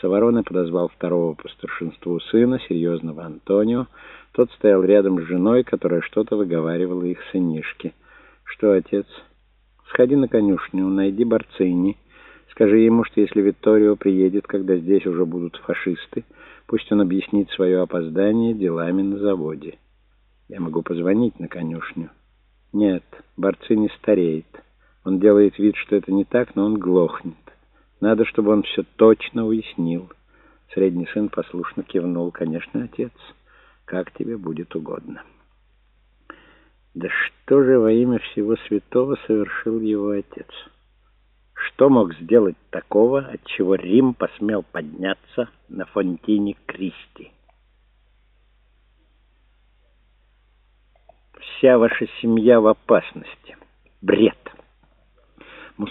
Саварона подозвал второго по старшинству сына, серьезного Антонио. Тот стоял рядом с женой, которая что-то выговаривала их сынишке. «Что, отец? Сходи на конюшню, найди Барцини. Скажи ему, что если Витторио приедет, когда здесь уже будут фашисты, пусть он объяснит свое опоздание делами на заводе. Я могу позвонить на конюшню». «Нет, Барцини стареет. Он делает вид, что это не так, но он глохнет». Надо, чтобы он все точно уяснил. Средний сын послушно кивнул. Конечно, отец, как тебе будет угодно. Да что же во имя всего святого совершил его отец? Что мог сделать такого, от чего Рим посмел подняться на фонтине Кристи? Вся ваша семья в опасности. Бред.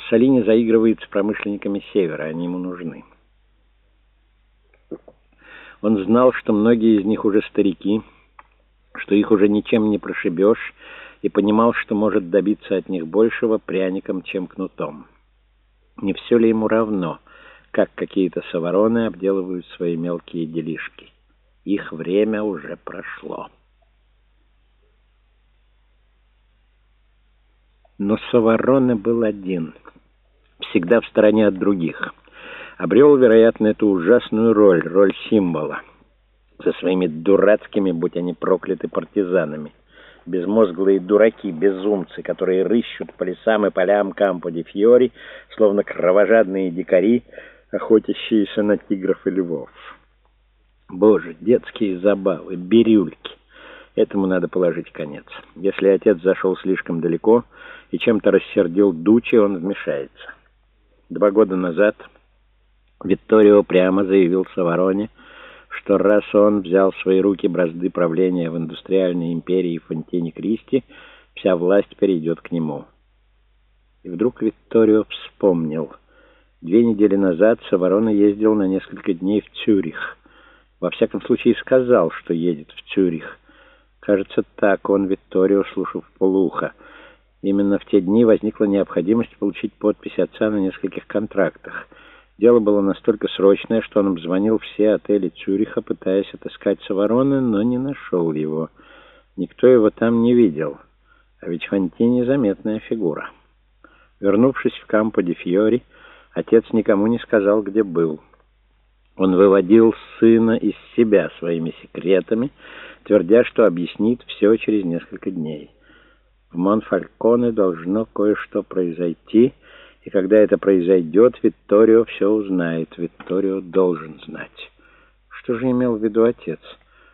Муссолини заигрывает с промышленниками Севера, они ему нужны. Он знал, что многие из них уже старики, что их уже ничем не прошибешь, и понимал, что может добиться от них большего пряником, чем кнутом. Не все ли ему равно, как какие-то савороны обделывают свои мелкие делишки? Их время уже прошло. Но Саварона был один, всегда в стороне от других. Обрел, вероятно, эту ужасную роль, роль символа, со своими дурацкими, будь они прокляты, партизанами. Безмозглые дураки, безумцы, которые рыщут по лесам и полям Кампо-де-Фьори, словно кровожадные дикари, охотящиеся на тигров и львов. Боже, детские забавы, бирюльки. Этому надо положить конец. Если отец зашел слишком далеко и чем-то рассердил Дучи, он вмешается. Два года назад Витторио прямо заявил Савароне, что раз он взял в свои руки бразды правления в индустриальной империи Фонтине Кристи, вся власть перейдет к нему. И вдруг Витторио вспомнил. Две недели назад Саварона ездил на несколько дней в Цюрих. Во всяком случае сказал, что едет в Цюрих. Кажется, так он, Витторио, слушал полуха. Именно в те дни возникла необходимость получить подпись отца на нескольких контрактах. Дело было настолько срочное, что он обзвонил все отели Цюриха, пытаясь отыскать Саварона, но не нашел его. Никто его там не видел. А ведь Фонтини заметная фигура. Вернувшись в Кампо-де-Фьори, отец никому не сказал, где был. Он выводил сына из себя своими секретами, твердя, что объяснит все через несколько дней. В Монфальконе должно кое-что произойти, и когда это произойдет, Витторио все узнает. Витторио должен знать. Что же имел в виду отец?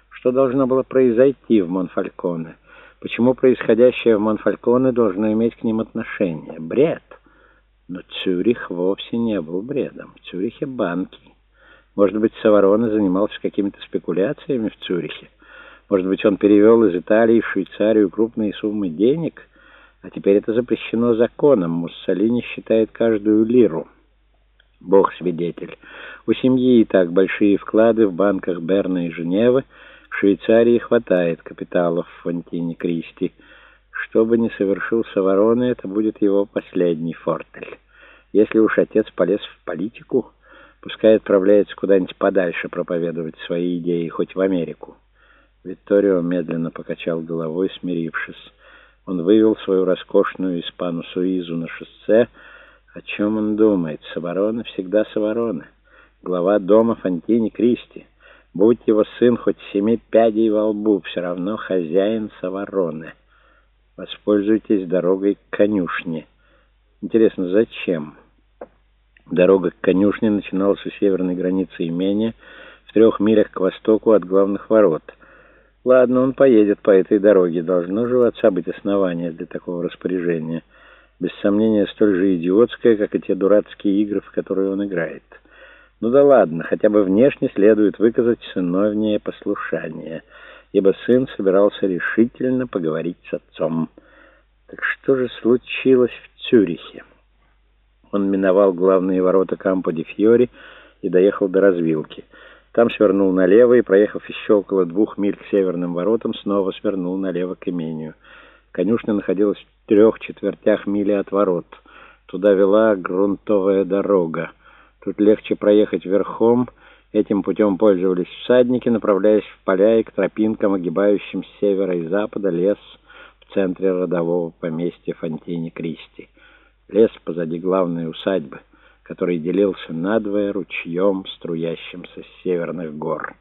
Что должно было произойти в Монфальконе? Почему происходящее в Монфальконе должно иметь к ним отношение? Бред! Но Цюрих вовсе не был бредом. В Цюрихе банки. Может быть, Саварона занимался какими-то спекуляциями в Цюрихе? Может быть, он перевел из Италии в Швейцарию крупные суммы денег? А теперь это запрещено законом. Муссолини считает каждую лиру. Бог свидетель. У семьи и так большие вклады в банках Берна и Женевы. В Швейцарии хватает капиталов в Фонтине Кристи. Что бы ни совершил Саварона, это будет его последний фортель. Если уж отец полез в политику... Пускай отправляется куда-нибудь подальше проповедовать свои идеи, хоть в Америку. Витторио медленно покачал головой, смирившись. Он вывел свою роскошную испану Суизу на шоссе. О чем он думает? Саварона всегда Саварона. Глава дома Фонтини Кристи. Будь его сын хоть семи пядей во лбу, все равно хозяин Савароны. Воспользуйтесь дорогой к конюшне. Интересно, зачем? Дорога к конюшне начиналась у северной границы имения, в трех милях к востоку от главных ворот. Ладно, он поедет по этой дороге. Должно же у отца быть основания для такого распоряжения. Без сомнения, столь же идиотское, как и те дурацкие игры, в которые он играет. Ну да ладно, хотя бы внешне следует выказать сыновнее послушание, ибо сын собирался решительно поговорить с отцом. Так что же случилось в Цюрихе? Он миновал главные ворота Кампо-де-Фьори и доехал до развилки. Там свернул налево и, проехав еще около двух миль к северным воротам, снова свернул налево к имению. Конюшня находилась в трех четвертях мили от ворот. Туда вела грунтовая дорога. Тут легче проехать верхом, Этим путем пользовались всадники, направляясь в поля и к тропинкам, огибающим с севера и запада лес в центре родового поместья Фонтини Кристи. Лес позади главной усадьбы, который делился надвое ручьем, струящимся с северных гор.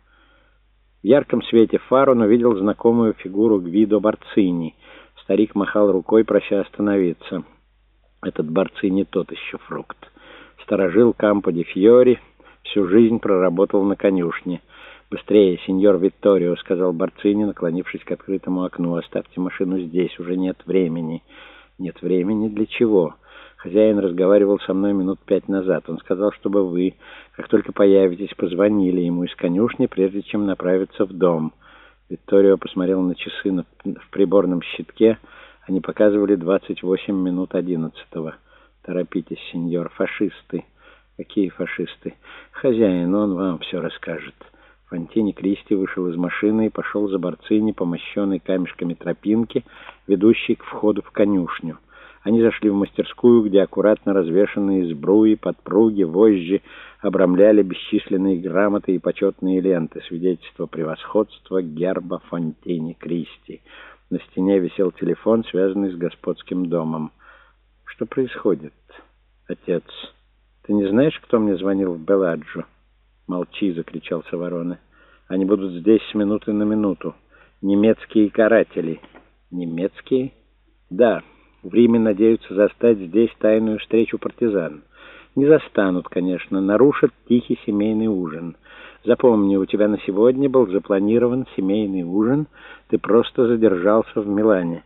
В ярком свете фар он увидел знакомую фигуру Гвидо Барцини. Старик махал рукой, прося остановиться. Этот Барцини тот еще фрукт. Сторожил Кампо де Фьори, всю жизнь проработал на конюшне. «Быстрее, сеньор Витторио», — сказал Барцини, наклонившись к открытому окну. «Оставьте машину здесь, уже нет времени». «Нет времени? Для чего?» Хозяин разговаривал со мной минут пять назад. Он сказал, чтобы вы, как только появитесь, позвонили ему из конюшни, прежде чем направиться в дом. Викторио посмотрел на часы на, в приборном щитке. Они показывали 28 минут одиннадцатого. «Торопитесь, сеньор, фашисты». «Какие фашисты?» «Хозяин, он вам все расскажет». Фонтини Кристи вышел из машины и пошел за Барцини по мощенной камешками тропинке, ведущей к входу в конюшню. Они зашли в мастерскую, где аккуратно развешанные сбруи, подпруги, вожжи обрамляли бесчисленные грамоты и почетные ленты, свидетельство превосходства герба Фонтини Кристи. На стене висел телефон, связанный с господским домом. «Что происходит, отец? Ты не знаешь, кто мне звонил в Беладжо?» «Молчи!» — закричал Савороне. «Они будут здесь с минуты на минуту. Немецкие каратели». «Немецкие?» «Да». В Риме надеются застать здесь тайную встречу партизан. Не застанут, конечно, нарушат тихий семейный ужин. Запомни, у тебя на сегодня был запланирован семейный ужин, ты просто задержался в Милане.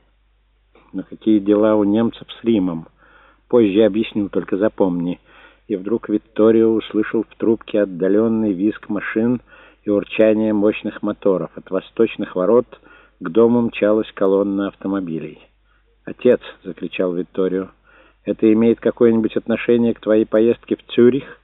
Но какие дела у немцев с Римом? Позже объясню, только запомни. И вдруг Викторио услышал в трубке отдаленный визг машин и урчание мощных моторов. От восточных ворот к дому мчалась колонна автомобилей. «Отец!» — закричал Викторио. «Это имеет какое-нибудь отношение к твоей поездке в Цюрих?»